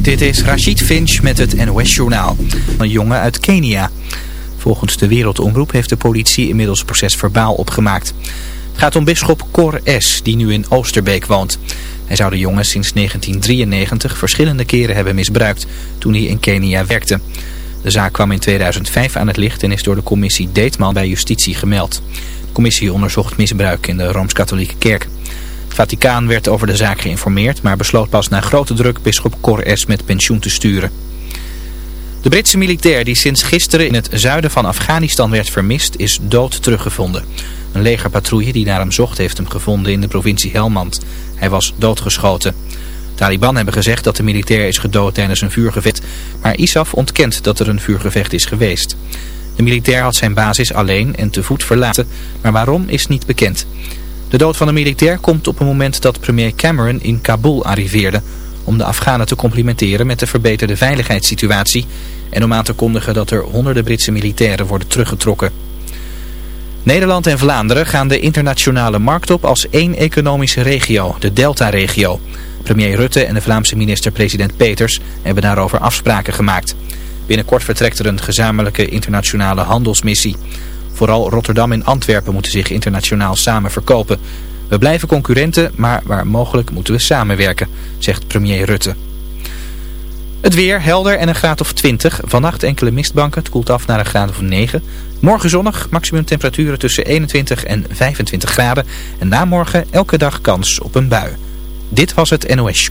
Dit is Rashid Finch met het NOS-journaal. Een jongen uit Kenia. Volgens de Wereldomroep heeft de politie inmiddels proces verbaal opgemaakt. Het gaat om bisschop Cor S., die nu in Oosterbeek woont. Hij zou de jongen sinds 1993 verschillende keren hebben misbruikt toen hij in Kenia werkte. De zaak kwam in 2005 aan het licht en is door de commissie Deetman bij justitie gemeld. De commissie onderzocht misbruik in de Rooms-Katholieke Kerk. Vaticaan werd over de zaak geïnformeerd, maar besloot pas na grote druk bisschop Cor S. met pensioen te sturen. De Britse militair die sinds gisteren in het zuiden van Afghanistan werd vermist, is dood teruggevonden. Een legerpatrouille die naar hem zocht heeft hem gevonden in de provincie Helmand. Hij was doodgeschoten. Taliban hebben gezegd dat de militair is gedood tijdens een vuurgevecht, maar ISAF ontkent dat er een vuurgevecht is geweest. De militair had zijn basis alleen en te voet verlaten, maar waarom is niet bekend. De dood van de militair komt op een moment dat premier Cameron in Kabul arriveerde... om de Afghanen te complimenteren met de verbeterde veiligheidssituatie... en om aan te kondigen dat er honderden Britse militairen worden teruggetrokken. Nederland en Vlaanderen gaan de internationale markt op als één economische regio, de Delta-regio. Premier Rutte en de Vlaamse minister-president Peters hebben daarover afspraken gemaakt. Binnenkort vertrekt er een gezamenlijke internationale handelsmissie... Vooral Rotterdam en Antwerpen moeten zich internationaal samen verkopen. We blijven concurrenten, maar waar mogelijk moeten we samenwerken, zegt premier Rutte. Het weer helder en een graad of 20. Vannacht enkele mistbanken. Het koelt af naar een graad of 9. Morgen zonnig. Maximum temperaturen tussen 21 en 25 graden. En na morgen elke dag kans op een bui. Dit was het NOS.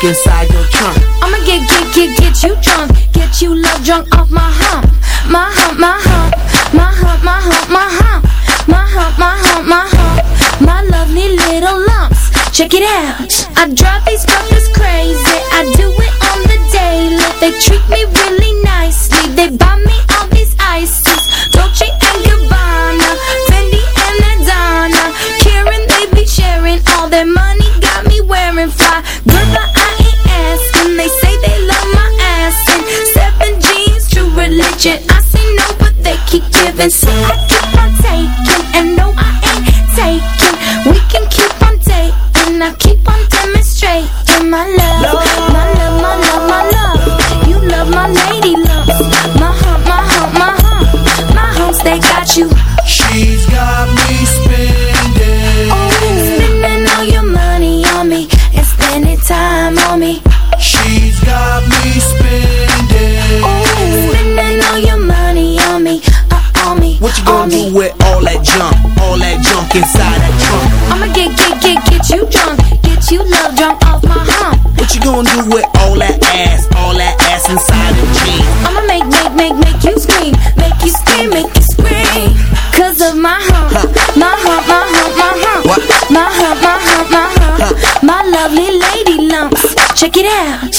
Junk inside your trunk? I'ma get, get, get, get you drunk. Get you love drunk off my hump. My hump, my hump. My hump, my hump, my hump. My hump, my hump, my hump. My lovely little lumps. Check it out. I drive these puppies crazy. I do it on the daily. They treat me really been so. My. Lovely lady lumps. Check it out.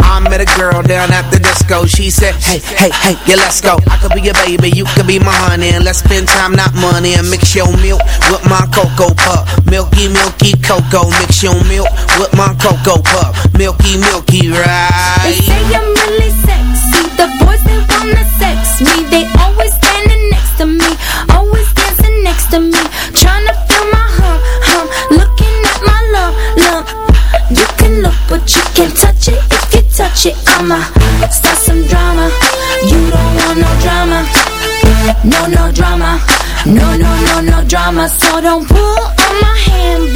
I met a girl down at the disco. She said, Hey, hey, hey, yeah, let's go. I could be your baby, you could be my honey. And let's spend time, not money. And mix your milk with my cocoa pup. Milky, milky cocoa. Mix your milk with my cocoa pup. Milky, milky, They right? say I'm really sexy. The boys they wanna sex me. They always standing next to me, always dancing next to me, tryna you can't touch it. If you touch it, I'ma start some drama. You don't want no drama, no no drama, no no no no drama. So don't pull on my hand,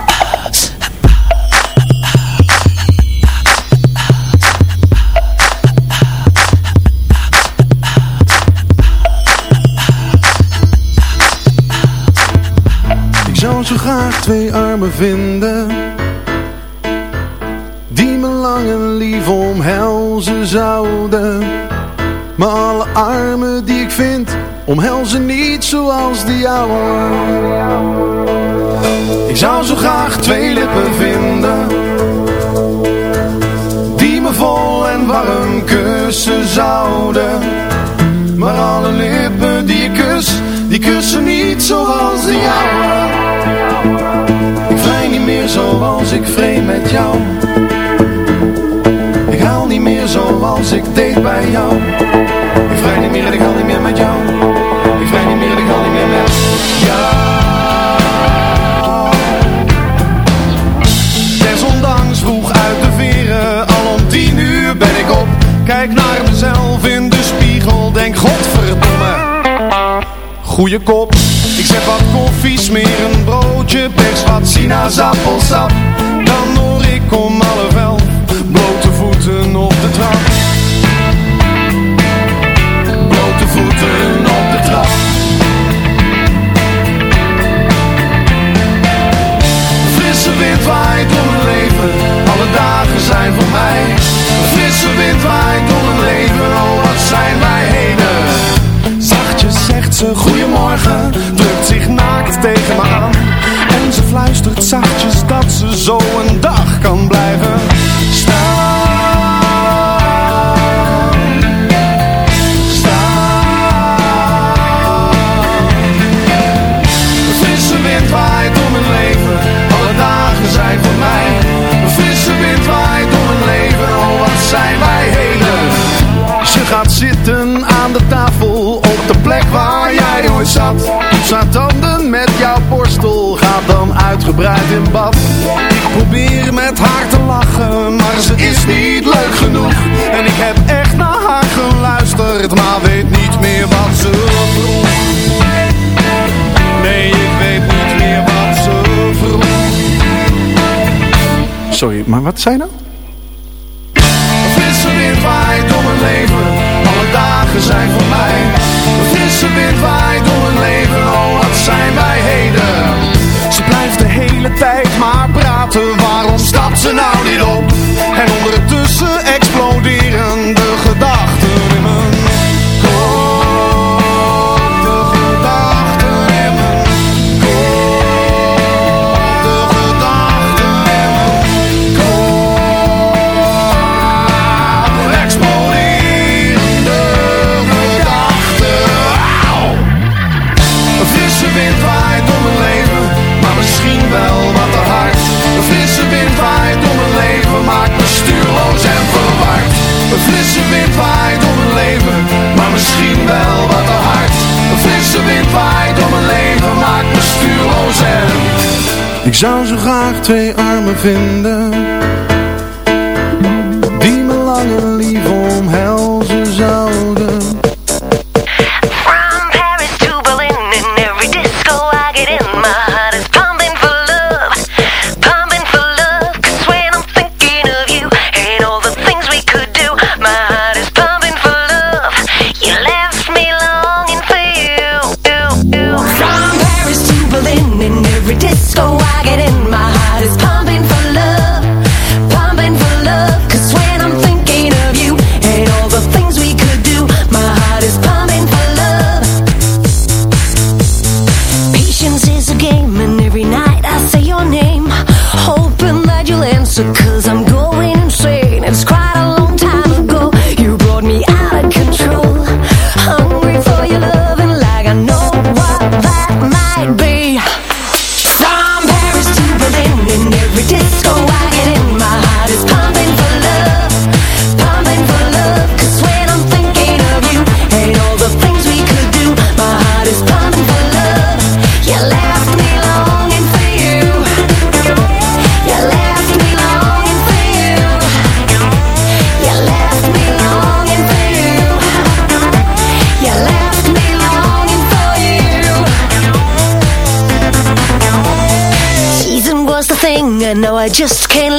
Zo graag twee armen vinden. Die me lang en lief omhelzen zouden. Maar alle armen die ik vind Omhelzen niet zoals die jouwe Ik zou zo graag twee lippen vinden. Die me vol en warm kussen zouden. Maar alle lippen die ik Die kussen niet zoals de jouwe Ik vrij niet meer zoals ik vreemd met jou. Ik haal niet meer zoals ik deed bij jou. Ik vrij niet meer en ik haal niet meer met jou. Ik vrij niet meer en ik haal niet meer met jou Goeie kop. Ik zet wat koffie, smeer een broodje Pers wat sinaasappelsap Dan hoor ik om half elf Blote voeten op de trap. Blote voeten op de trap. Frisse wind waait door mijn leven. Alle dagen zijn voor mij. Frisse wind waait ze goeiemorgen. Drukt zich naakt tegen me aan. En ze fluistert zachtjes dat ze zo een dag kan blijven uitgebreid in bad. Ik probeer met haar te lachen Maar ze is niet leuk genoeg. En ik heb echt naar haar geluisterd Maar weet niet meer wat ze vroeg. Nee, ik weet niet meer wat ze vroeg. Sorry, maar wat zei nou? Ik zou zo graag twee armen vinden I just can't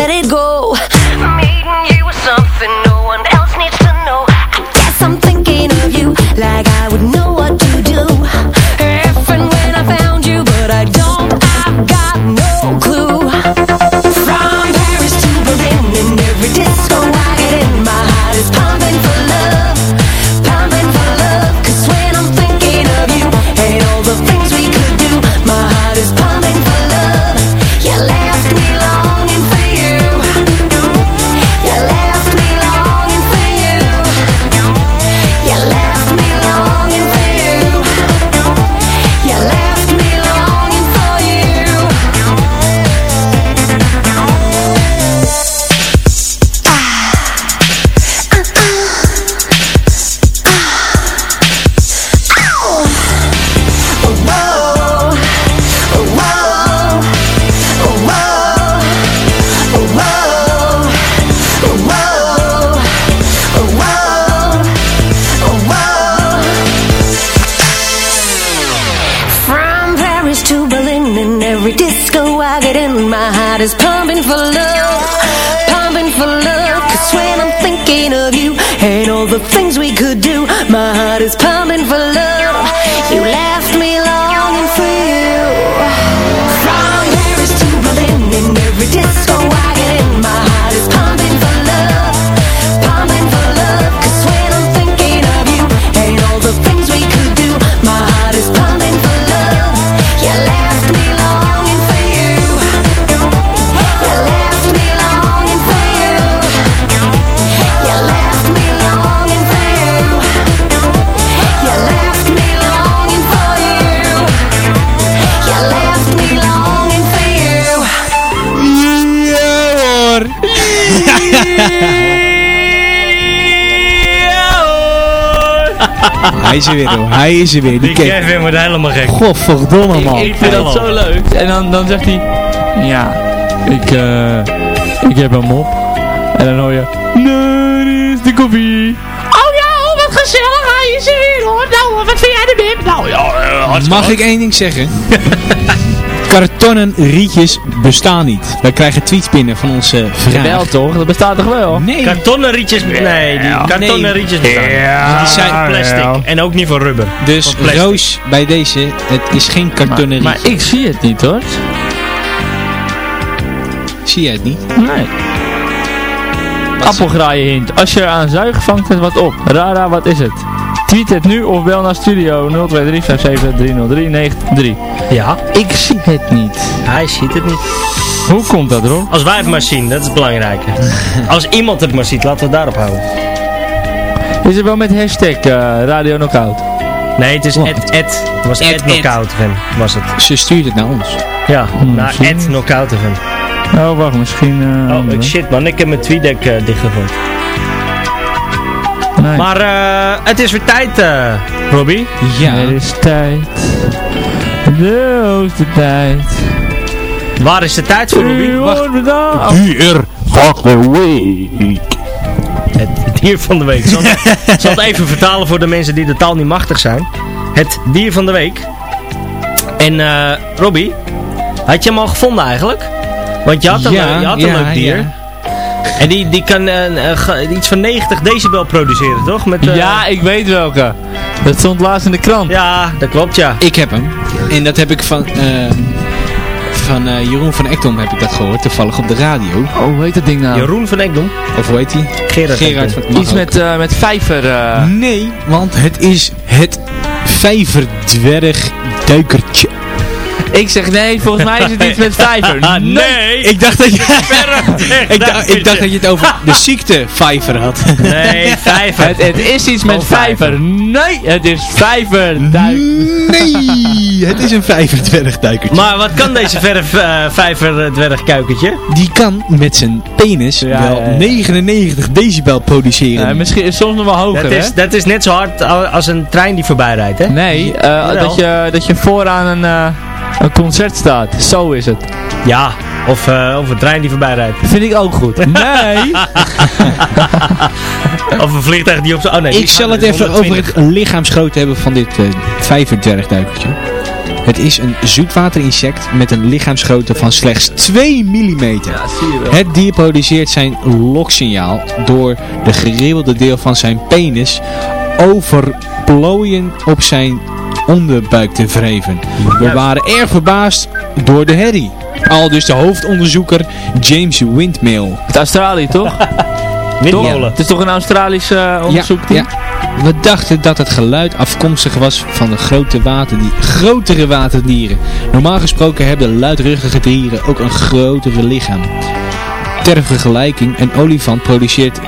things hij is er weer hoor. Hij is er weer. Die Die Kevin. Wordt helemaal gek. Godverdomme man. Ik vind dat zo leuk. En dan, dan zegt hij, ja, ik, eh, ik heb hem op. En dan hoor je, nee, dit is de koffie. Oh ja, oh, wat gezellig, hij is er weer hoor. Nou, wat vind jij er Bim? Nou ja, Mag ik één ding zeggen? Kartonnen rietjes bestaan niet. Wij krijgen tweets binnen van onze vraag. Wel toch, dat bestaat toch wel? Nee. Kartonnen rietjes, nee, die kartonnen Nee. rietjes bestaan. Ja, Die zijn van plastic ja. en ook niet van rubber. Dus Van. Roos, bij deze, het is geen kartonnen Maar rietje. ik zie het niet hoor. Zie jij het niet? Nee. Appelgraaien hint. Als je aan zuigt, vangt het wat op. Rara, wat is het? Tweet het nu of bel naar studio 02357303993. Ja, Ik zie het niet. hij ziet het niet. Hoe komt dat, Rob? Als wij het maar zien, dat is het belangrijke. Als iemand het maar ziet, laten we het daarop houden. Is het wel met hashtag eh, Radio Knockout? Nee, het is? Ed, Ed. Het was Ed. Knockout fan, was het. Ze stuurt het naar ons. Ja, Hmm, naar. Ed Knockout fan. Oh, wacht, misschien... eh, Oh, ik- shit man, ik heb mijn tweetdeck uh, dichtgegooid. Nee. Maar eh, het is weer tijd, eh Robbie. Ja. Er is tijd. De hoogste tijd. Waar is de tijd voor, Robbie? Wacht. Hier gaat de week. Het, het dier van de week. Ik zal, het even vertalen voor de mensen die de taal niet machtig zijn. Het dier van de week. En eh Robbie, had je hem al gevonden eigenlijk? Want je had een, Ja, je had een ja, leuk dier. ja. En die, die kan eh, eh, iets van 90 decibel produceren, toch? Met, eh, Ja, ik weet welke. Dat stond laatst in de krant. ja, dat klopt, ja. Ik heb hem. En dat heb ik van, eh, van Jeroen van Ekdom heb ik dat gehoord. Toevallig op de radio. Oh, hoe heet dat ding nou? Jeroen van Ekdom. Of hoe heet hij? Gerard, Gerard van Iets ook. met, eh, met vijver. eh. Nee, want het is het vijverdwerg duikertje. Ik zeg nee, volgens mij is het iets met vijver. Ah, nee! Ik dacht dat je, ik, dacht, duikertje. ik dacht dat je het over de ziekte vijver had. Nee, vijver. Het, het is iets met Oh, vijver. Nee, het is vijver. Duik. Nee, het is een vijverdwerg duikertje. Maar wat kan deze verf eh, vijver eh? Die kan met zijn penis Ja, wel ja, ja. 99 decibel produceren. Ja, misschien is soms nog wel hoger, Dat hè? is, dat is net zo hard als een trein die voorbij rijdt, hè? Nee, eh, dat, je, dat je vooraan een, een concert staat. Zo is het. Ja, of, eh, of een trein die voorbij rijdt. Vind ik ook goed. Nee. Of een vliegtuig die op zijn... Oh nee, Ik zal het even over 120. het lichaamsgrootte hebben van dit uh, vijverdwergduikertje. Het is een zoetwaterinsect met een lichaamsgrootte van slechts 2 mm. zie je wel. Het dier produceert zijn loksignaal door de geribbelde deel van zijn penis over plooien op zijn onderbuik te wreven. We waren erg verbaasd door de herrie. Al dus de hoofdonderzoeker James Windmill. Het Australië, toch? Windmolen. Het is toch een Australisch eh, onderzoek? Ja, ja. We dachten dat het geluid afkomstig was van de grote waterdie grotere waterdieren. Normaal gesproken hebben luidruchtige dieren ook een grotere lichaam. Ter vergelijking, een olifant produceert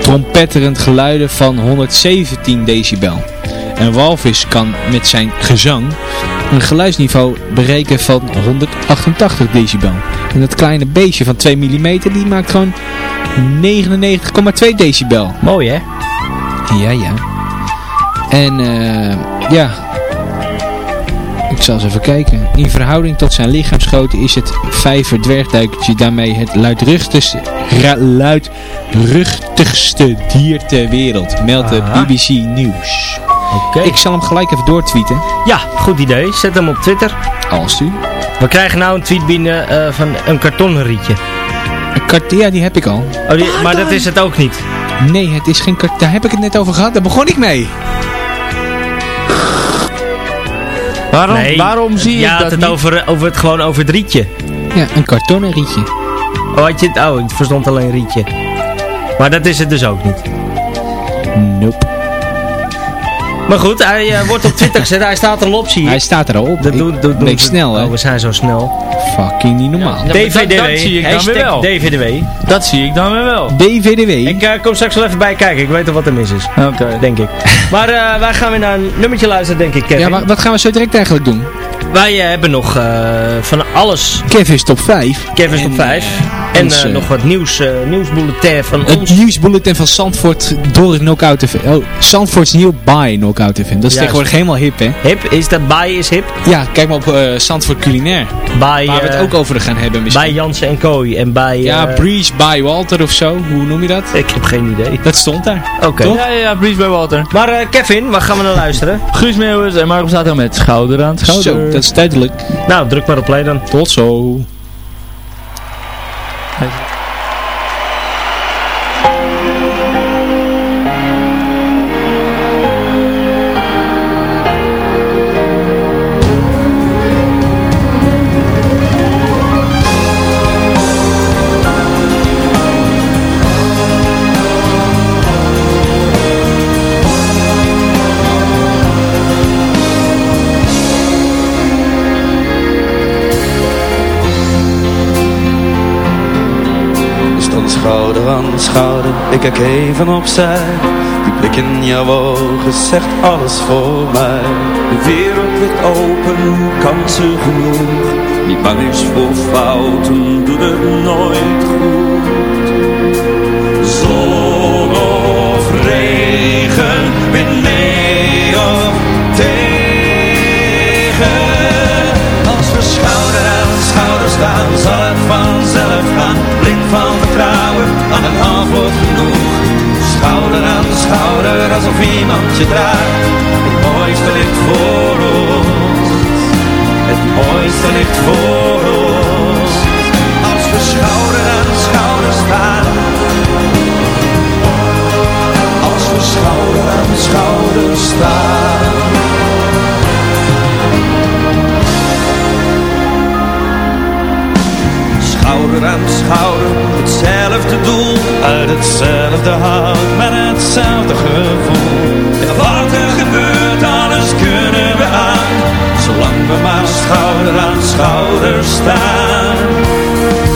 trompetterend geluiden van 117 decibel. Een walvis kan met zijn gezang een geluidsniveau bereiken van 188 decibel. En dat kleine beestje van 2 mm die maakt gewoon 99,2 decibel. Mooi, hè? Ja, ja. En eh, ja, ik zal eens even kijken. In verhouding tot zijn lichaamsgrootte is het vijver dwergduikertje daarmee het luidruchtigste, ra- luidruchtigste dier ter wereld, meldt de. BBC News. Oké. Ik zal hem gelijk even doortweeten, Ja, goed idee. Zet hem op Twitter. als u. We krijgen nou een tweet binnen eh, van een kartonnen rietje. Een kart, ja, die heb ik al. Oh, die, maar dat is het ook niet. Nee, het is geen kart, daar heb ik het net over gehad, daar begon ik mee. Waarom, Nee, waarom zie je had dat het niet? over, over het gewoon over het rietje. Ja, een kartonnen rietje. Oh, had je het? Oh, ik verstond alleen rietje. Maar dat is het dus ook niet. Nope. Maar goed, hij eh, wordt op Twitter gezet. Hij staat er al op, zie je. Hij staat er al op. Dat Ik doen, doen, doen ben ze- snel, hè. Oh, we zijn zo snel. Fucking niet normaal. Ja, dat- DVDW. dat zie ik dan weer wel. DVDW. Dat zie ik dan weer wel. DVDW. Ik eh, kom straks wel even bij kijken. Ik weet al wat er mis is. Oké. Denk ik. Maar eh, wij gaan weer naar een nummertje luisteren, denk ik, Kevin. Ja, maar wat gaan we zo direct eigenlijk doen? wij hebben nog eh, van alles. Kevin's top 5. Kevin's top 5. En ons, eh, eh, nog wat nieuws, eh, nieuwsbulletin van Het ons. nieuwsbulletin van Zandvoort door Knockout TV. Oh, Zandvoort's nieuw by Knockout TV. Dat is Juist. tegenwoordig helemaal hip, hè? Hip, is dat bij is hip? Ja, kijk maar op eh Zandvoort Culinair. Bij, Waar we het ook over gaan hebben misschien. bij Jansen en Kooi en bij... ja, Breeze by Walter of zo. Hoe noem je dat? ik heb geen idee. Dat stond daar. Oké. Ja, ja, ja, Breeze by Water. Maar eh, Kevin, waar gaan we naar luisteren? Guus Meeuwis en Marco staat er met schouder aan schouder. Zo, dat is duidelijk. Nou, druk maar op play dan. Tot zo. We schouder. Ik kijk even opzij. Die blik in jouw ogen zegt alles voor mij. De wereld ligt open, kansen genoeg? Wie bang is voor fouten, doet het nooit goed. Zon of regen, aan een antwoord genoeg Schouder aan schouder, alsof iemand je draagt. Het mooiste ligt voor ons. Het mooiste ligt voor ons. Als we schouder aan schouder staan. Als we schouder aan schouder staan Schouder aan schouder, hetzelfde doel Uit hetzelfde hout, met hetzelfde gevoel. En wat er gebeurt, alles kunnen we aan Zolang we maar schouder aan schouder staan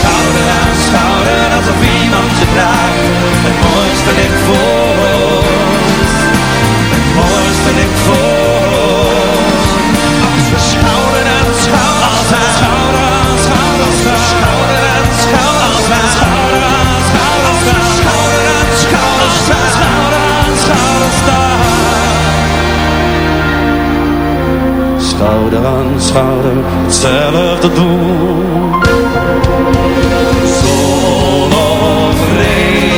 Schouder aan schouder, alsof iemand je draagt Het mooiste ligt voor ons. Het mooiste ligt voor ons. Als we schouder aan schouder staan Schouder aan schouder staan Schouder aan schouder staan Schouder aan schouder staan Schouder aan schouder staan Schouder aan schouder staan. Schouder aan schouder, hetzelfde doel. Of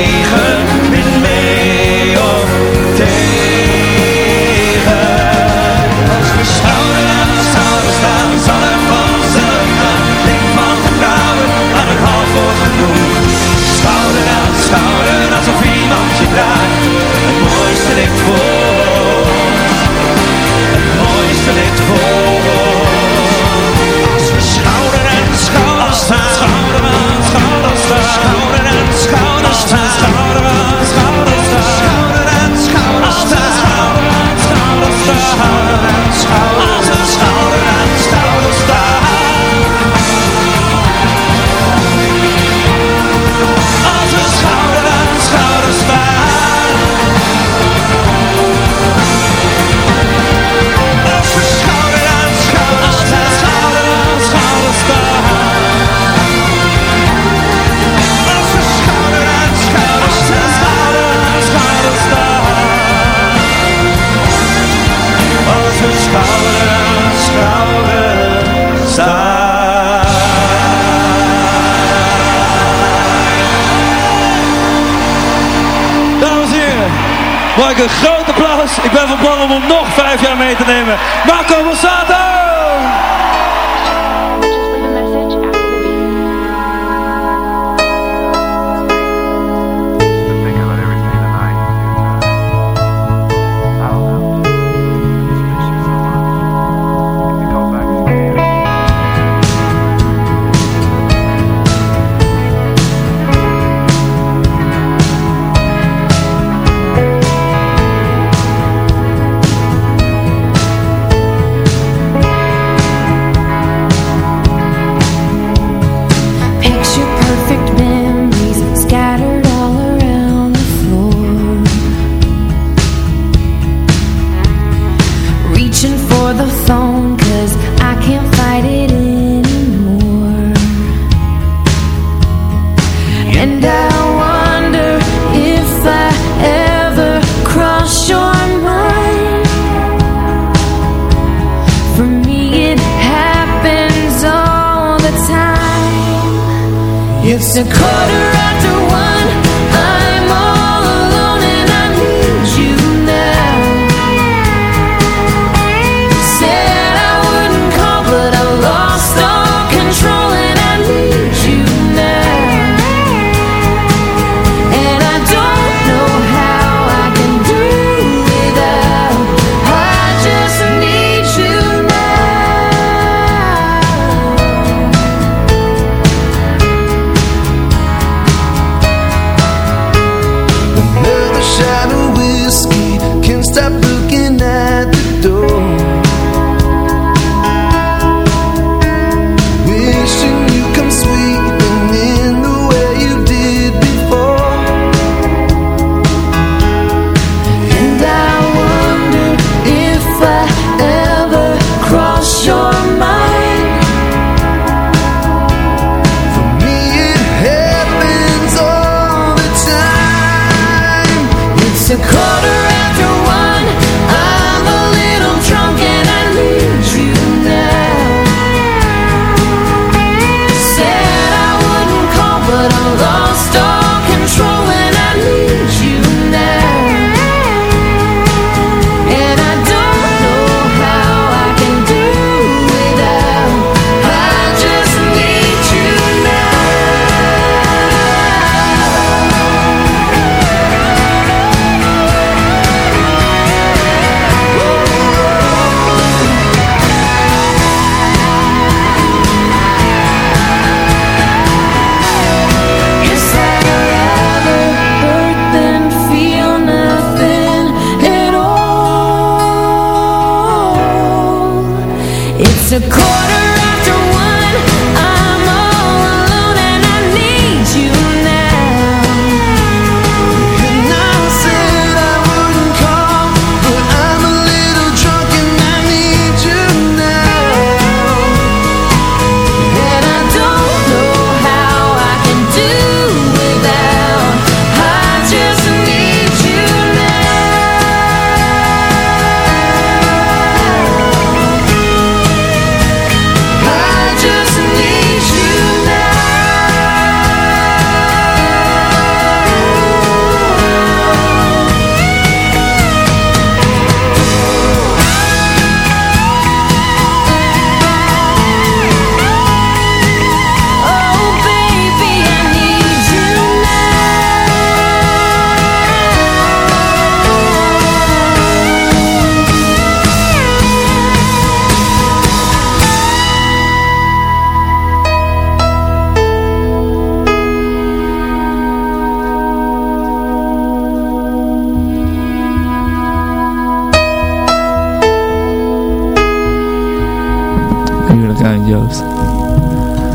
schouder een groot applaus. Ik ben van plan om hem nog vijf jaar mee te nemen. Marco Borsato!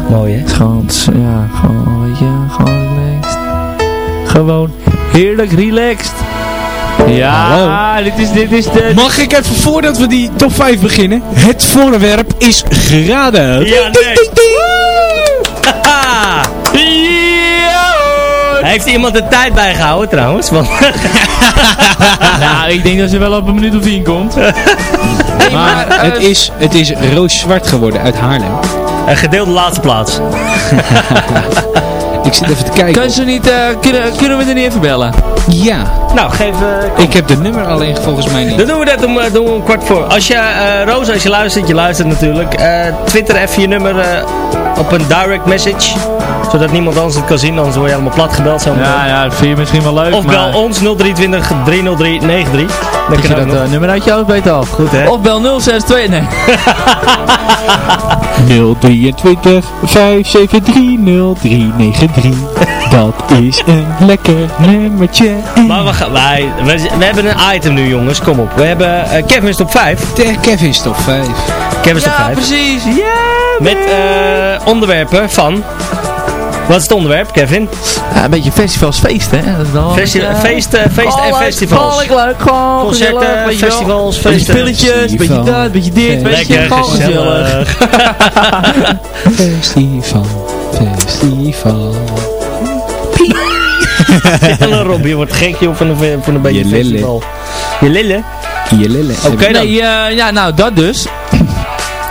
Mooi hè? Gewoon, ja, gewoon, weet je, gewoon relaxed. Gewoon heerlijk relaxed. Ja, dit is, dit is de... Mag ik even voordat we die top 5 beginnen? Het voorwerp is geraden. Ja, nee. Heeft iemand de tijd bijgehouden trouwens? Want Nou, ik denk dat ze wel op een minuut of tien komt. Maar het is, het is roos-zwart geworden uit Haarlem. een gedeelde laatste plaats. Ik zit even te kijken. Kunnen, ze niet, eh, kunnen, kunnen we er niet even bellen? Ja, Nou, geef... eh, ik heb de nummer alleen volgens mij niet. Dan doen we dat om, eh, doen we een kwart voor. Als je, eh Rosa, als je luistert, je luistert natuurlijk. eh, Twitter even je nummer op een direct message. Zodat niemand anders het kan zien, anders word je helemaal plat gebeld. Zo Ja, ja, dat vind je misschien wel leuk, Of maar... bel ons 023 303 93. Dan Dat je dat nog. eh, nummer uit je hoofd weet al. Goed hè? Of bel 062, nee. 023 573 0393. Dat is een lekker nummertje. Maar we, gaan, wij, we, we hebben een item nu jongens, kom op. We hebben eh Kevin's top 5. De Kevin's top 5. Kevin's top Ja, 5. precies. Ja, Met eh, onderwerpen van Wat is het onderwerp, Kevin? Ja, een beetje festivals, hè. Dat is wel Festi een beetje, feest, eh, en leuk, festivals. Gewoon leuk, gewoon Concerten, festivals, Beetje feesten. spilletjes, een beetje dat, een beetje dit. Lekker Gewoon gezellig. gezellig. Festival, festival. Hallo Rob, je wordt gek joh van een, van een beetje Je lille. festival. Je lille? Je lille. Oké dan. Nee, eh, ja, nou, dat dus.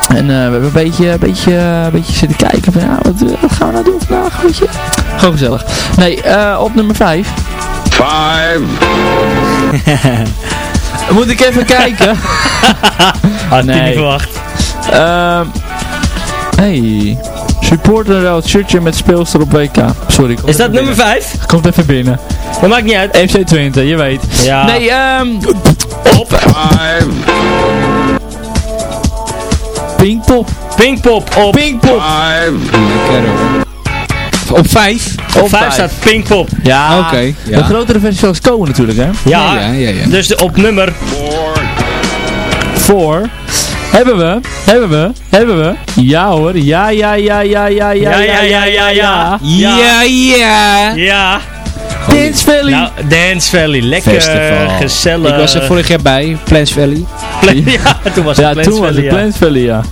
En eh, we hebben een beetje, een beetje, een beetje zitten kijken van, ja, wat, eh, wat gaan we nou doen vandaag, weet je. Gewoon gezellig. Nee, eh, op nummer 5. Five. Moet ik even kijken. Had ik Nee. niet verwacht. Ehm hey. Supporter shirtje met speelster op WK. Sorry. Is dat nummer 5? Komt even binnen. Dat maakt niet uit. FC Twente, je weet. Ja. Nee, ehm... Um, op. Pinkpop. Pinkpop op. Pinkpop. Op 5. Op 5 staat Pinkpop. Ja, oké. Ja. De grotere versie is komen natuurlijk, hè? Ja. ja, ja, ja. Dus op nummer... 4. Hebben we, hebben we, hebben we. Ja hoor, ja, ja, ja, ja, ja, ja, Ja, ja, ja, ja, ja. Ja, ja. Ja. Dance Valley. Nou, Dance Valley. Lekker Festival. gezellig. Ik was er vorig jaar bij, Plans Valley. ja, toen was het ja, Plans toen was Valley, het ja. Plant Valley, ja.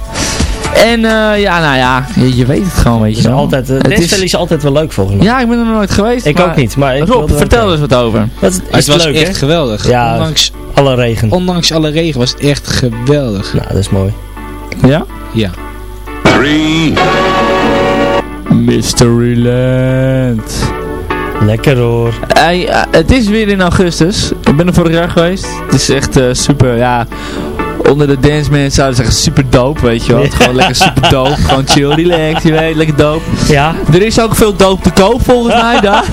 En eh, ja, nou ja, je, je weet het gewoon, weet je Het is wel. altijd, uh, Het is- altijd wel leuk volgens mij. Ja, ik ben er nog nooit geweest. ik maar- ook niet, maar ik Rob, vertel er eens wat over. Dat is, is Het was leuk, echt hè? geweldig. Ja. Ondanks, Alle regen. ondanks alle regen was het echt geweldig. Nou, dat is mooi. Ja? Ja. Three. Mysteryland. Lekker hoor. Hey, eh, het is weer in augustus. Ik ben er vorig jaar geweest. Het is echt eh, super, ja... Onder de dance mensen zouden zeggen super dope, weet je wel. Gewoon lekker super dope. Gewoon chill, relax, je weet, lekker dope. Ja. Er is ook veel dope te koop volgens mij daar.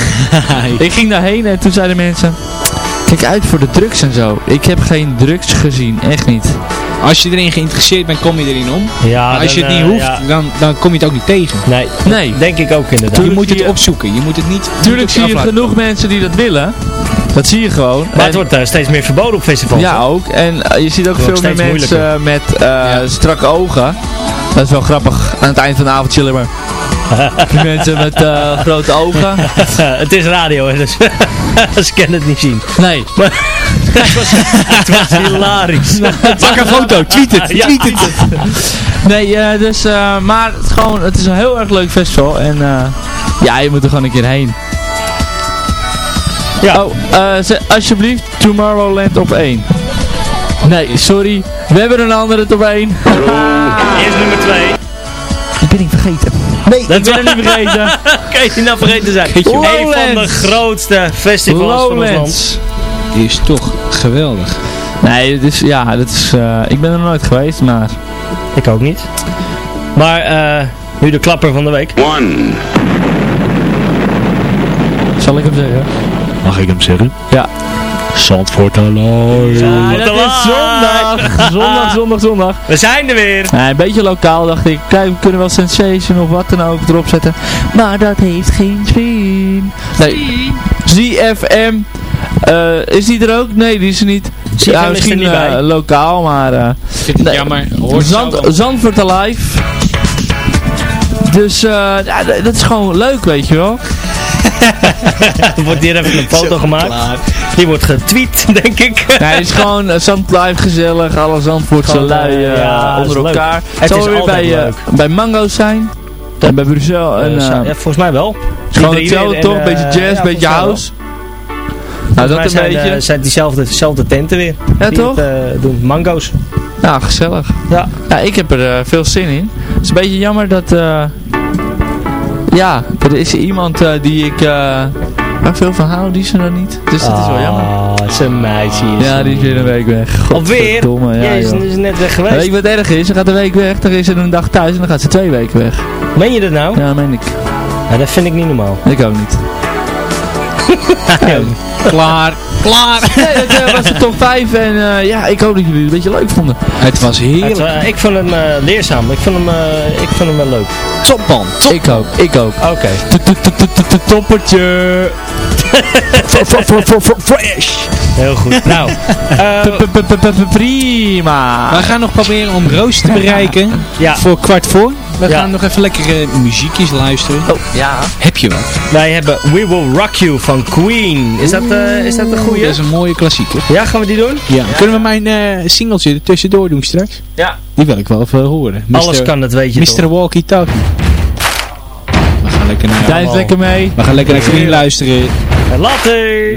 ik ging daarheen en toen zeiden mensen... Kijk uit voor de drugs en zo. Ik heb geen drugs gezien, echt niet. Als je erin geïnteresseerd bent, kom je erin om. Ja, Maar als je het niet eh, hoeft, ja. dan, dan kom je het ook niet tegen. Nee, Nee. denk ik ook inderdaad. je moet het je- opzoeken. Je moet het niet... Tuurlijk niet zie je genoeg mensen die dat willen. Dat zie je gewoon. Maar En- het wordt eh, steeds meer verboden op festivals. Ja, hè? ook. En eh, je ziet ook veel meer mensen met eh, strakke ogen. Dat is wel grappig. Aan het eind van de avond chillen maar. Die mensen met grote ogen. het is radio, dus ze kunnen het niet zien. Nee. het, was, het was hilarisch. Maak een foto, tweet het, tweet het. Nee, dus, maar het is, gewoon, het is een heel erg leuk festival. En ja, je moet er gewoon een keer heen. Ja. Oh, eh, alsjeblieft, Tomorrowland op 1. Nee, sorry. We hebben een andere top 1. Eerst nummer 2. Die ben ik vergeten. Nee, Dat ik ben er niet vergeten. Kan je die nou vergeten zijn? Een van de grootste festivals van ons land. Is toch geweldig. Nee, is, ja, dat is, eh, ik ben er nooit geweest, maar... Ik ook niet. Maar eh, nu de klapper van de week. One. Zal ik hem zeggen? Mag ik hem zeggen? Ja. Zandvoort Alive. Ja, dat is zondag. Zondag, zondag, zondag. We zijn er weer. Een beetje lokaal dacht ik. Kijk, we kunnen wel Sensation of wat dan ook erop zetten. Maar dat heeft geen zin. Nee. ZFM. eh, is die er ook? Nee, die is er niet. ZFM is er misschien niet eh, bij. lokaal, maar... eh, vind het Nee. jammer. Hoort Zand. Zandvoort Alive. Dus eh, ja, d- dat is gewoon leuk, weet je wel. Er wordt hier even een foto gemaakt. Die wordt getweet, denk ik. Nee, het is gewoon uh, gezellig. Alle Zandvoortse Gewoon, lui eh, eh, ja, onder elkaar. Het Zal is weer bij, eh, leuk. bij Mango's zijn. En bij Brussel. En, Eh, eh, ja, volgens mij wel. is gewoon hetzelfde toch? en, beetje eh, jazz, ja, beetje house. Nou, dat een zijn, beetje. eh, zijn diezelfde, dezelfde tenten weer. Ja, die toch? Het, eh, doen mango's. Nou, gezellig. Ja. Ja, ik heb er eh, veel zin in. Het is een beetje jammer dat... eh, ja, er is iemand eh, die ik... eh waar veel van hou, die is er nog niet. Dus dat is wel jammer. Ah, het is een meisje. Ja, die is weer een week weg. Alweer? Ja, Jezus, joh. is net weg Weet geweest. je wat erg is? Ze gaat een week weg, dan is ze een dag thuis en dan gaat ze twee weken weg. Meen je dat nou? Ja, meen ik. Ja, dat vind ik niet normaal. Ik ook niet. Klaar, klaar. Nee, dat eh, was de top 5 en eh, ja, ik hoop dat jullie het een beetje leuk vonden. Het was Het, heerlijk. eh, ik vond hem eh, leerzaam. Ik vond hem, eh, ik vond hem wel leuk. Topman. Ik ook, ik ook. Oké. Toppertje. Fresh. Heel goed. Nou, eh, Prima. We gaan nog proberen om Roos te bereiken ja. voor kwart voor. We Ja. gaan nog even lekkere muziekjes luisteren. Oh, ja. Heb je wat? Wij hebben We Will Rock You van Queen. Is dat, eh, is dat een goeie? Dat is een mooie klassieker. Ja, gaan we die doen? Ja. Kunnen we mijn eh singeltje er tussendoor doen straks? Ja. Die wil ik wel even horen. Alles kan het, weet je Mr. toch? Walkie Talkie. We gaan lekker naar... Tijd lekker mee. We gaan lekker naar Queen luisteren. Later!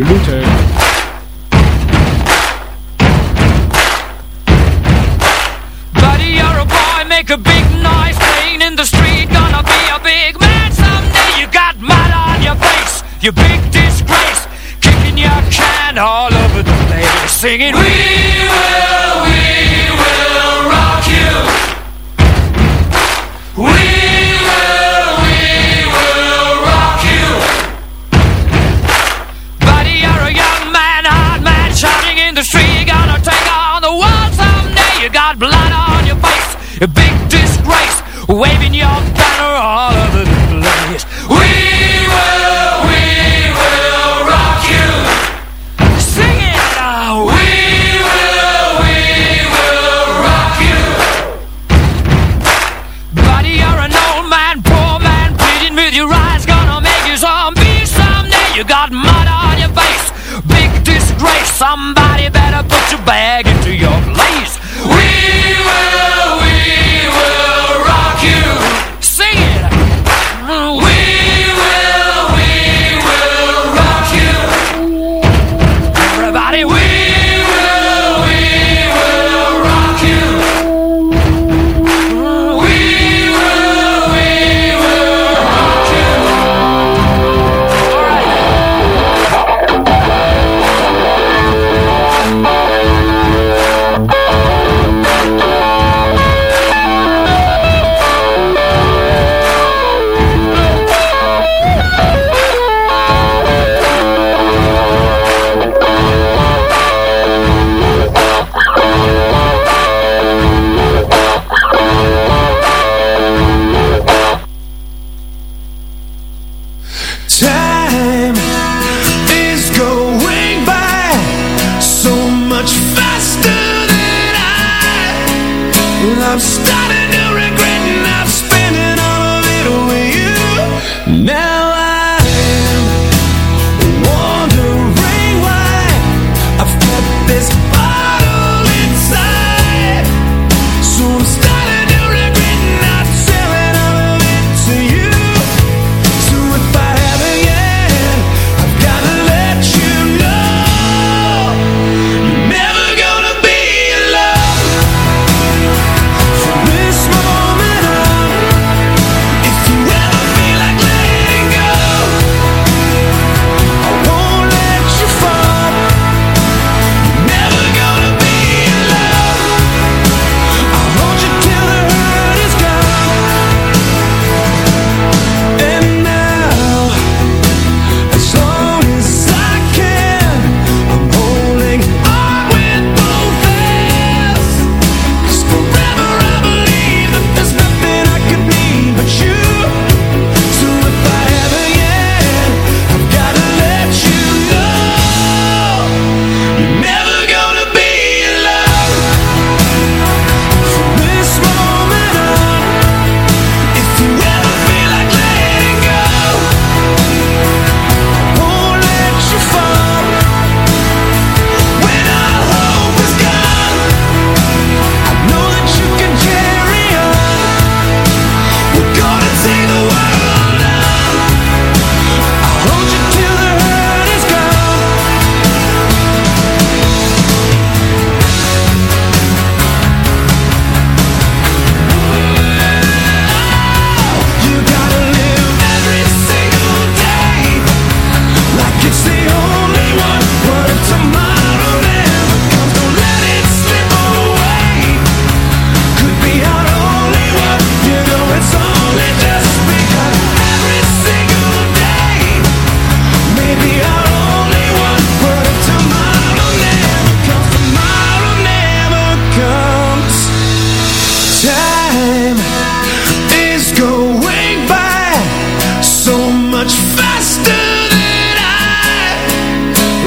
Face, you big disgrace. Kicking your can all over the place, singing, We will,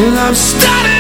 And I'm starting.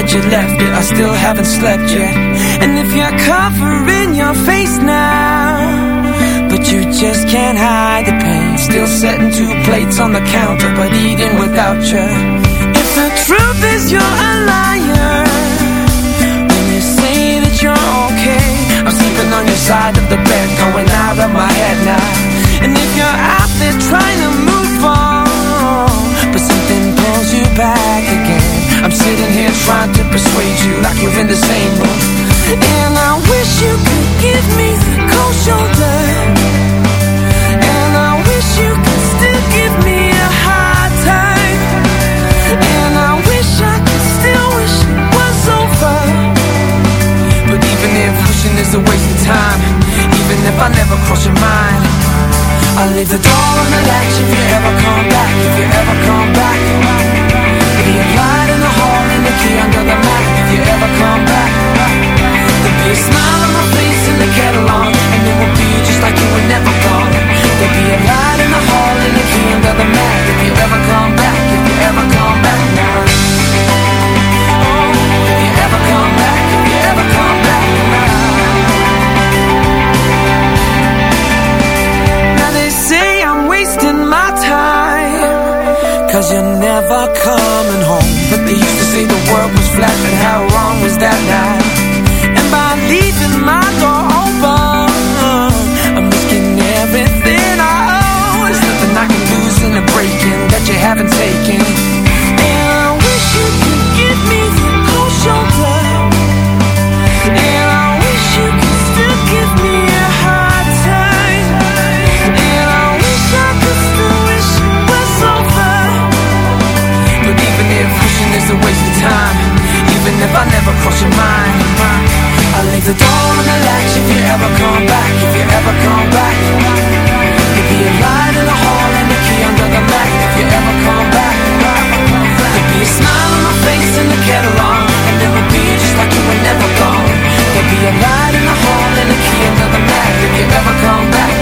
That you left it I still haven't slept yet. And if you're covering your face now but you just can't hide the pain. Still setting two plates on the counter But eating without you. If the truth is you're a liar When you say that you're okay I'm sleeping on your side of the bed Going out of my head now. And if you're out there trying to move Try to persuade you like you're in the same room And I wish you could give me a cold shoulder. And I wish you could still give me a hard time. And I wish I could still wish it was over. But even if wishing is a waste of time Even if I never cross your mind I'll leave the door on the latch if you ever come back If you ever come back key under the mat If you ever come back. There'll be a smile on my face and the on And it will be just like you were never gone. There'll be a light in the hall and the key under the mat If you ever come back, if you ever come back now. If you ever come back, if you ever come back now. Now they say I'm wasting my time, Cause you're never coming that night. And by leaving my door open I'm risking everything I owe. There's nothing I can lose in a breaking That you haven't taken I never cross your mind. I'll leave the door on the latch if you ever come back If you ever come back. You'll be a light in the hall and the key under the mat If you ever come back. There'll be a smile on my face and the kettle on And it will be just like you were never gone. There'll be a light in the hall and the key under the mat If you ever come back,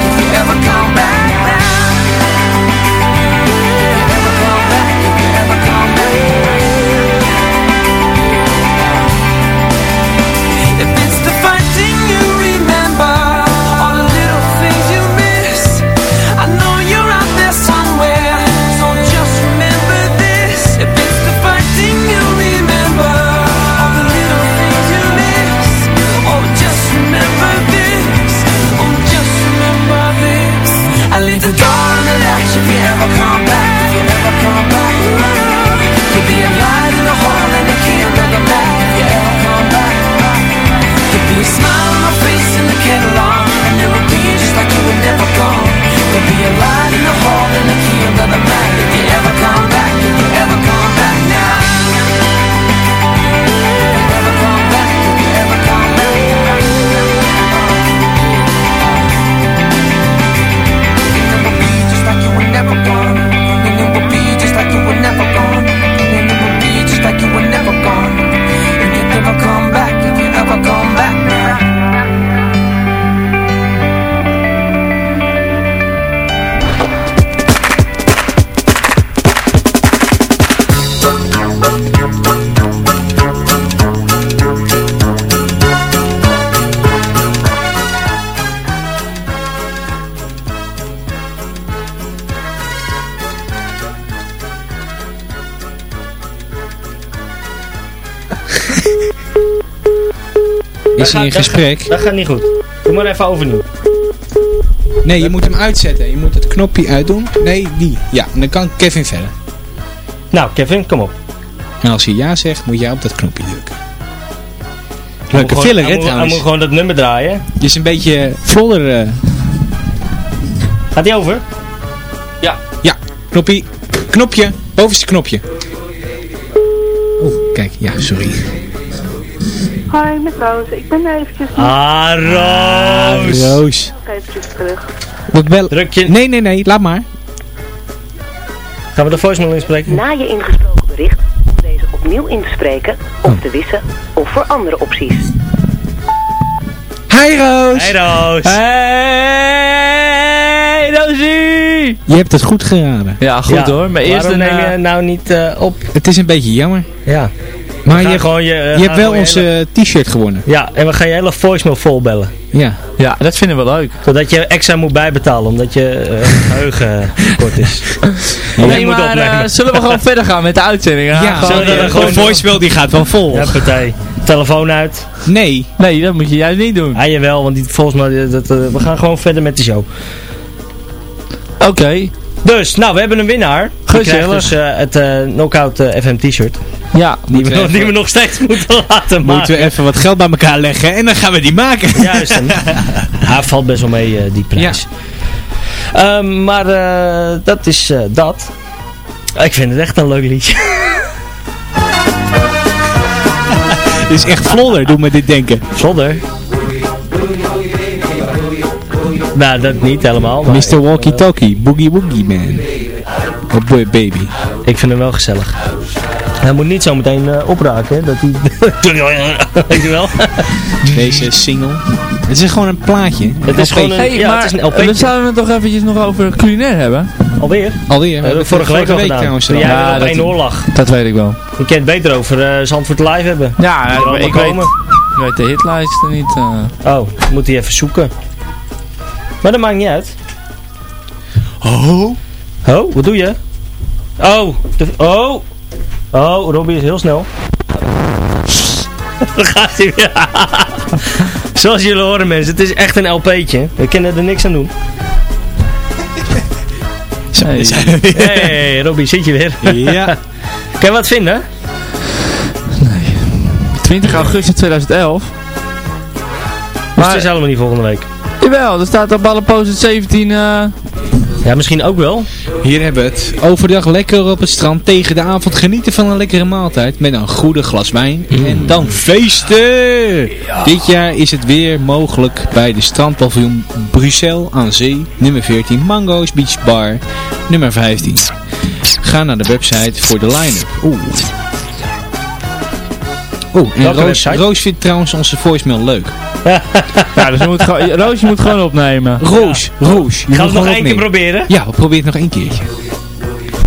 Is hij in gesprek? Dat gaat niet goed. Doe maar even overnieuw. Nee, je moet hem uitzetten. Je moet het knopje uitdoen. Nee, die. Ja, en dan kan Kevin verder. Nou, Kevin, kom op. En als hij ja zegt, moet jij op dat knopje drukken. Leuke filler, hè hij moet- Hij trouwens. moet gewoon dat nummer draaien. Je is een beetje vlodder. eh. Gaat hij over? Ja, knopje. Knopje. Bovenste knopje. Oeh, kijk. Ja, sorry. Hoi, met Roos. Ik ben eventjes Ah, Roos. Roos. nog eventjes terug. Bel... Druk je... Nee, nee, nee. Laat maar. Gaan we de voicemail inspreken? Na je ingesproken bericht om deze opnieuw in te spreken of te wissen of voor andere opties. Hi Roos. Hey Roos. Hey Hey Rosie! Je hebt het goed geraden. Ja, goed Ja, hoor. Maar eerst waarom neem eh, je nou niet eh, op? Het is een beetje jammer. Ja. Maar We je hebt, gewoon je, eh, je hebt wel ons hele- eh, t-shirt gewonnen. Ja, en we gaan je hele voicemail volbellen. Ja. Ja, dat vinden we leuk. Zodat je extra moet bijbetalen, omdat je eh, geheugen kort is. Nee, moet maar eh, zullen we gewoon verder gaan met de uitzending? Ja, gewoon, zullen we eh, gewoon- de voicemail die gaat wel vol. Ja, partij. Telefoon uit. Nee. Nee, dat moet je juist niet doen. Ah, jawel, want die, volgens mij, dat, eh, we gaan gewoon verder met de show. Oké. Dus, nou, we hebben een winnaar. Die krijgt Gezellig. dus eh, het eh, Knockout eh, FM t-shirt. Ja. Die, we nog- die we even- nog steeds moeten laten maken. Moeten we even wat geld bij elkaar leggen en dan gaan we die maken. Juist. en- valt best wel mee, eh, die prijs. Ehm, maar eh, dat is eh, dat. Ik vind het echt een leuk liedje. Dit is echt vlodder, doe me dit denken. Zonder. Nou, dat niet helemaal. Maar Mr. Walkie Talkie, Boogie Woogie Man. Oh boy, baby. Ik vind hem wel gezellig. Hij moet niet zo meteen eh, opraken, hè, dat hij... Weet je wel? Deze single. Het is gewoon een plaatje. Het is gewoon een- Hey, ja, maar het is een LP'tje. we zouden het toch eventjes nog over culinair hebben. Alweer? Alweer. We hebben vorige week al gedaan. trouwens. Ja, op dat- één oor lag. Dat weet ik wel. Je kent beter over eh Zandvoort Live hebben. Ja, ik, weet, weet de hitlijsten niet. eh. Oh, moet hij even zoeken. Maar dat maakt niet uit. Oh. Oh, wat doe je? Oh, de, oh. Oh, Robbie is heel snel. Daar gaat hij weer. Zoals jullie horen mensen, het is echt een LP'tje. We kunnen er niks aan doen. Hey. Hey, Robbie, zit je weer? Ja. Kan je wat vinden? 20 augustus 2011. Maar Maar- het is helemaal niet volgende week. Jawel, er staat op alle posts 17... eh Ja, misschien ook wel. Hier hebben we het. Overdag lekker op het strand. Tegen de avond genieten van een lekkere maaltijd. Met een goede glas wijn. En dan feesten! Dit jaar is het weer mogelijk bij de strandpaviljoen Bruxelles aan Zee. Nummer 14 Mango's Beach Bar. Nummer 15. Ga naar de website voor de line-up. Oeh. Oeh, en Roos? Roos vindt trouwens onze voicemail leuk. ja, dus je moet gewoon, Roosje moet gewoon opnemen. Roos, Roos. je Gaan moet we nog één keer proberen? Ja, we proberen het nog één keertje.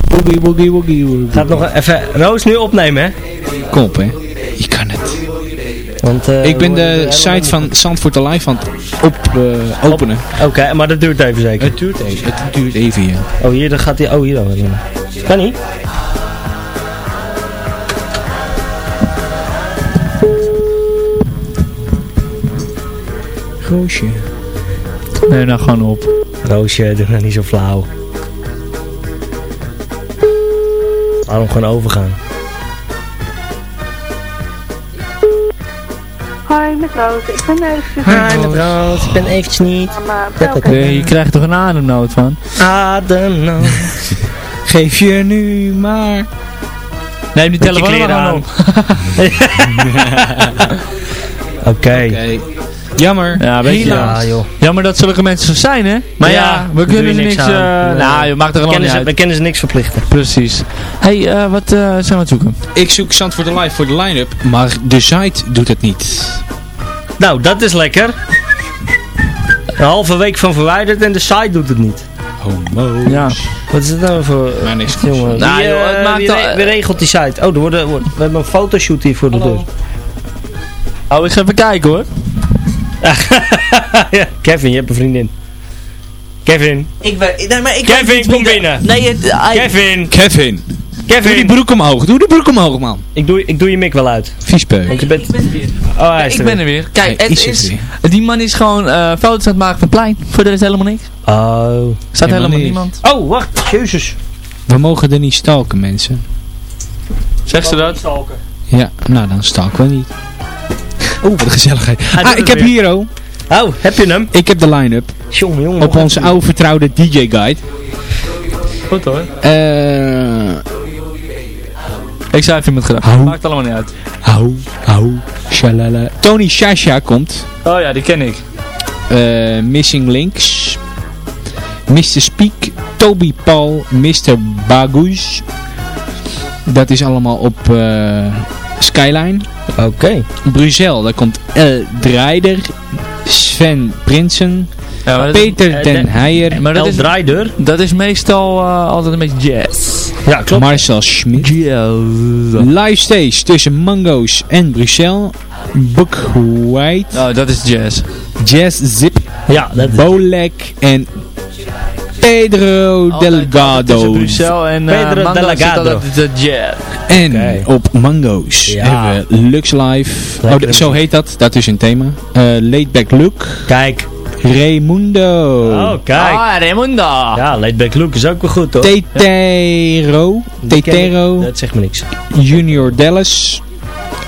Boogie, boogie, boogie, boogie. Gaat nog even Roos nu opnemen, hè? Kom op, hè. Je kan het. Want, eh, Ik ben de site van Zandvoort Alive aan het op, eh, openen. Oké, maar dat duurt even zeker. Het duurt even. Het duurt even, ja. Oh, hier dan gaat hij. Oh, hier dan. Kan niet. Roosje. Nee, nou gewoon op. Roosje, doe nou niet zo flauw. Hem gewoon overgaan. Hoi, met Roos. Ik ben even... Hi, met Roos. Ik ben eventjes niet. Nee, je krijgt toch een ademnood van? Ademnood. Geef je nu maar. Neem die telefoon maar aan. Oké. Jammer. Ja, weet je. Ja, joh. Jammer dat zulke mensen zo zijn, hè? Maar ja, Ja, we kunnen niks niks... aan. eh, Nee. nou, je maakt er We gewoon kennen, niet ze, uit. we kennen ze niks verplichten. Precies. hey, eh, wat eh, zijn we aan het zoeken? Ik zoek Zandvoort Alive voor de line-up, maar de site doet het niet. Nou, dat is lekker. Een halve week van verwijderd en de site doet het niet. Homo. Ja. Wat is het nou voor... Maar niks. Jongen, Nou, joh, het maakt al- re- wie regelt die site? Oh, er worden, wordt- we hebben een fotoshoot hier voor de deur. Oh, ik ga even kijken, hoor. ja, Kevin, je hebt een vriendin. Kevin. Ik nee, maar ik Kevin, kom binnen. Nee, het, hij- Kevin. Kevin. Doe die Kevin. broek omhoog. Doe die broek omhoog, man. Ik doe, ik doe je mik wel uit. Viespeuk. Want je bent... Oh, hij is ik er ben weer. er weer. Kijk, het is er is, weer. die man is gewoon eh, foto's aan het maken van het plein. Voor de rest helemaal niks. Oh. Staat Helemaal niemand. Oh, wacht. Jezus. We mogen er niet stalken, mensen. Zegt ze dat? Ja, nou dan stalken we niet. Oeh, wat een gezelligheid. Ah, ik heb weer. hier, oh. Oh, heb je hem? Ik heb de line-up. Jongen, jongen. Op onze oude vertrouwde DJ-guide. Goed hoor. Eh... Ik zou even met gedaan. Maakt allemaal niet uit. Hou, hou, shalala. Tony Shasha komt. Oh ja, die ken ik. Eh, Missing Links. Mr. Speak. Toby Paul. Mr. Bagus. Dat is allemaal op eh, Skyline. Oké. Bruxelles, daar komt El Dreider. Sven Prinsen. Ja, maar dat- Peter eh, den de- Heijer, Maar dat El is, Draaideur. dat is meestal eh, altijd een beetje jazz. Ja, klopt. Marcel Schmidt. Jazz. Live stage tussen Mango's en Bruxelles. White, Oh, dat is jazz. Jazz Zip, Ja, dat is... Bolek en Pedro Delgado. Tussen en uh, Pedro Mango Delgado. de jazz. En op Mango's Ja. hebben we Lux Live. Oh, zo heet dat. Dat is een thema. Eh Laidback Look. Kijk. Raimundo. Oh, kijk. Ah, Raimundo. Ja, Laidback Luke is ook wel goed, hoor. Tetero. Tetero. Dat zegt me niks. Junior Dallas.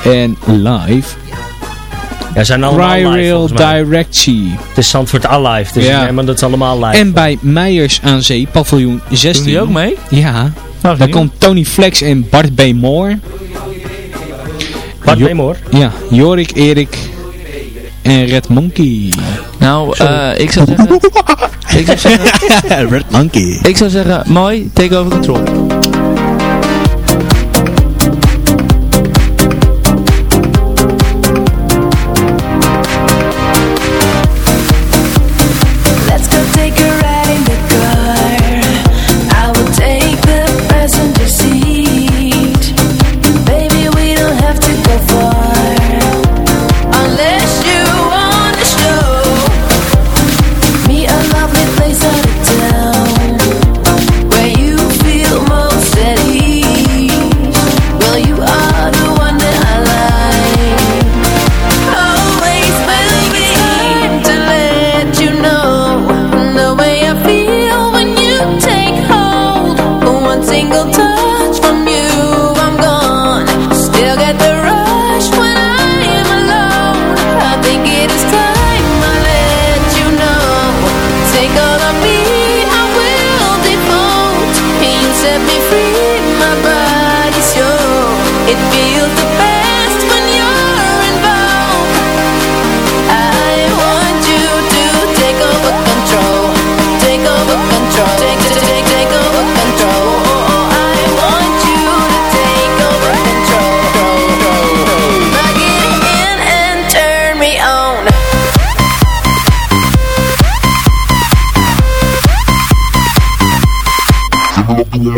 En live. Ja, zijn allemaal mij. Directie. Het is Zandvoort Alive, dus Ja. nee, maar dat is allemaal live. En bij Meijers aan Zee, paviljoen 16. Doen die ook mee? Ja. Nou, Daar komt Tony Flex en Bart B. Moore. Bart Jo- Meemoor. Ja, Jorik, Erik en Red Monkey. Nou, eh, ik zou zeggen... ik zou zeggen... Red Monkey. Ik zou zeggen, mooi, take over control.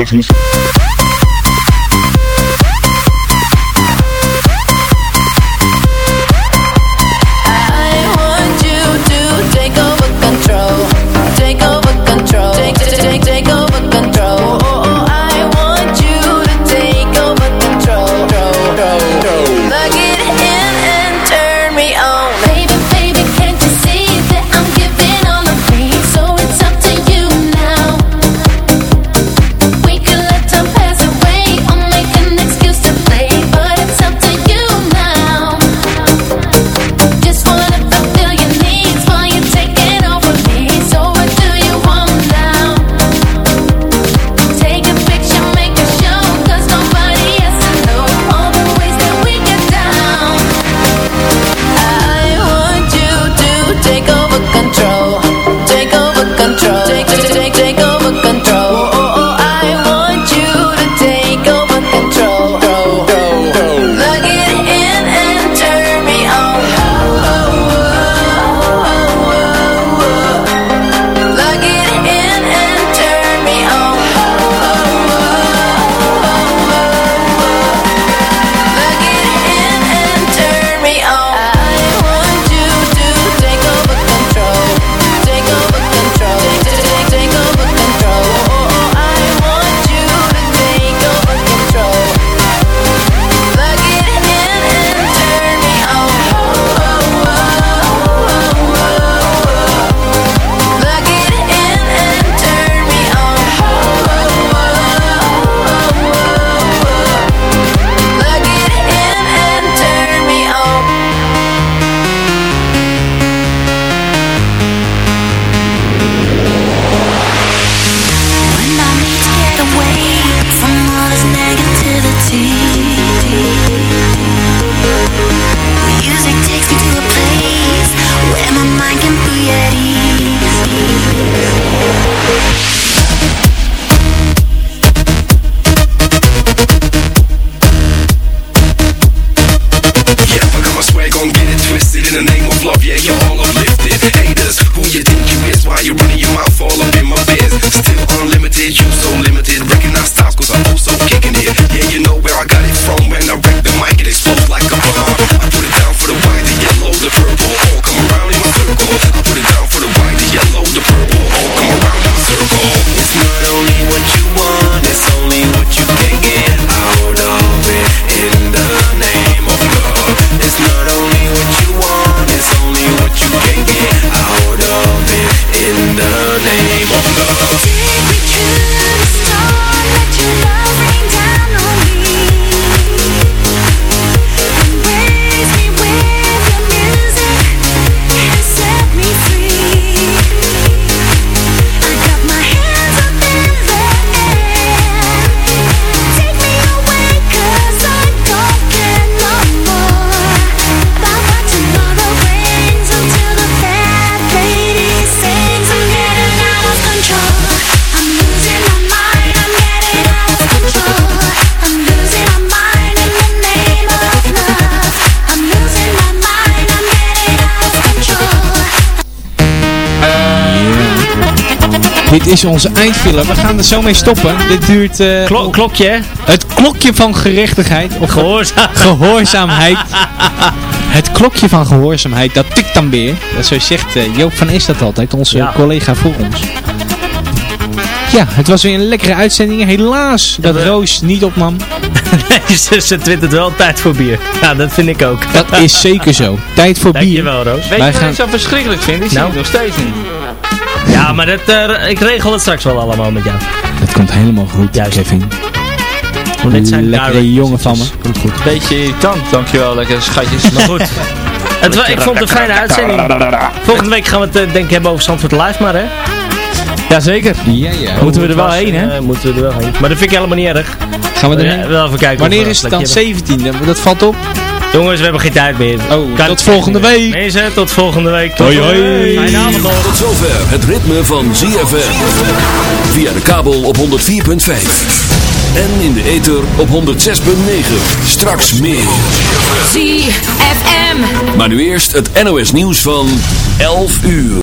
I is onze eindfiller. We gaan er zo mee stoppen. Dit duurt... eh, Klo- klokje, hè? Het klokje van gerechtigheid. Of Gehoorzaam. gehoorzaamheid. Het klokje van gehoorzaamheid, dat tikt dan weer. Dat zo zegt eh, Joop van Is dat altijd, onze Ja. collega voor ons. Ja, het was weer een lekkere uitzending. Helaas dat Roos niet opnam. Nee, ze, twittert wel tijd voor bier. Ja, dat vind ik ook. Dat is zeker zo. Tijd voor bier. Dankjewel, Roos. Weet Wij je wat gaan- ik zo verschrikkelijk vind? Ik zie Nou? het nog steeds niet. Ja, maar dat, eh, ik regel het straks wel allemaal met jou. Dat komt helemaal goed, Juist. Kevin. Want dit zijn Lekkere jongen van me. Komt goed. Beetje irritant, dankjewel, lekker schatjes. Maar goed. Het, ik vond het een fijne uitzending. Volgende week gaan we het eh, denk ik hebben over Zandvoort Live maar, hè? Jazeker. Ja, ja. Moeten we er wel Was, heen, hè? eh, moeten we er wel heen. Maar dat vind ik helemaal niet erg. Gaan we Ja, erheen? wel even kijken. Wanneer is het dan? plekje 17e? Dat valt op. Jongens, we hebben geen tijd meer. Oh, tot volgende week. Mensen, tot volgende week. Tot Hoi, volgende hoi. week. Fijne avond nog. Tot zover het ritme van ZFM. Via de kabel op 104.5. En in de ether op 106.9. Straks meer. ZFM. Maar nu eerst het NOS nieuws van 11 uur.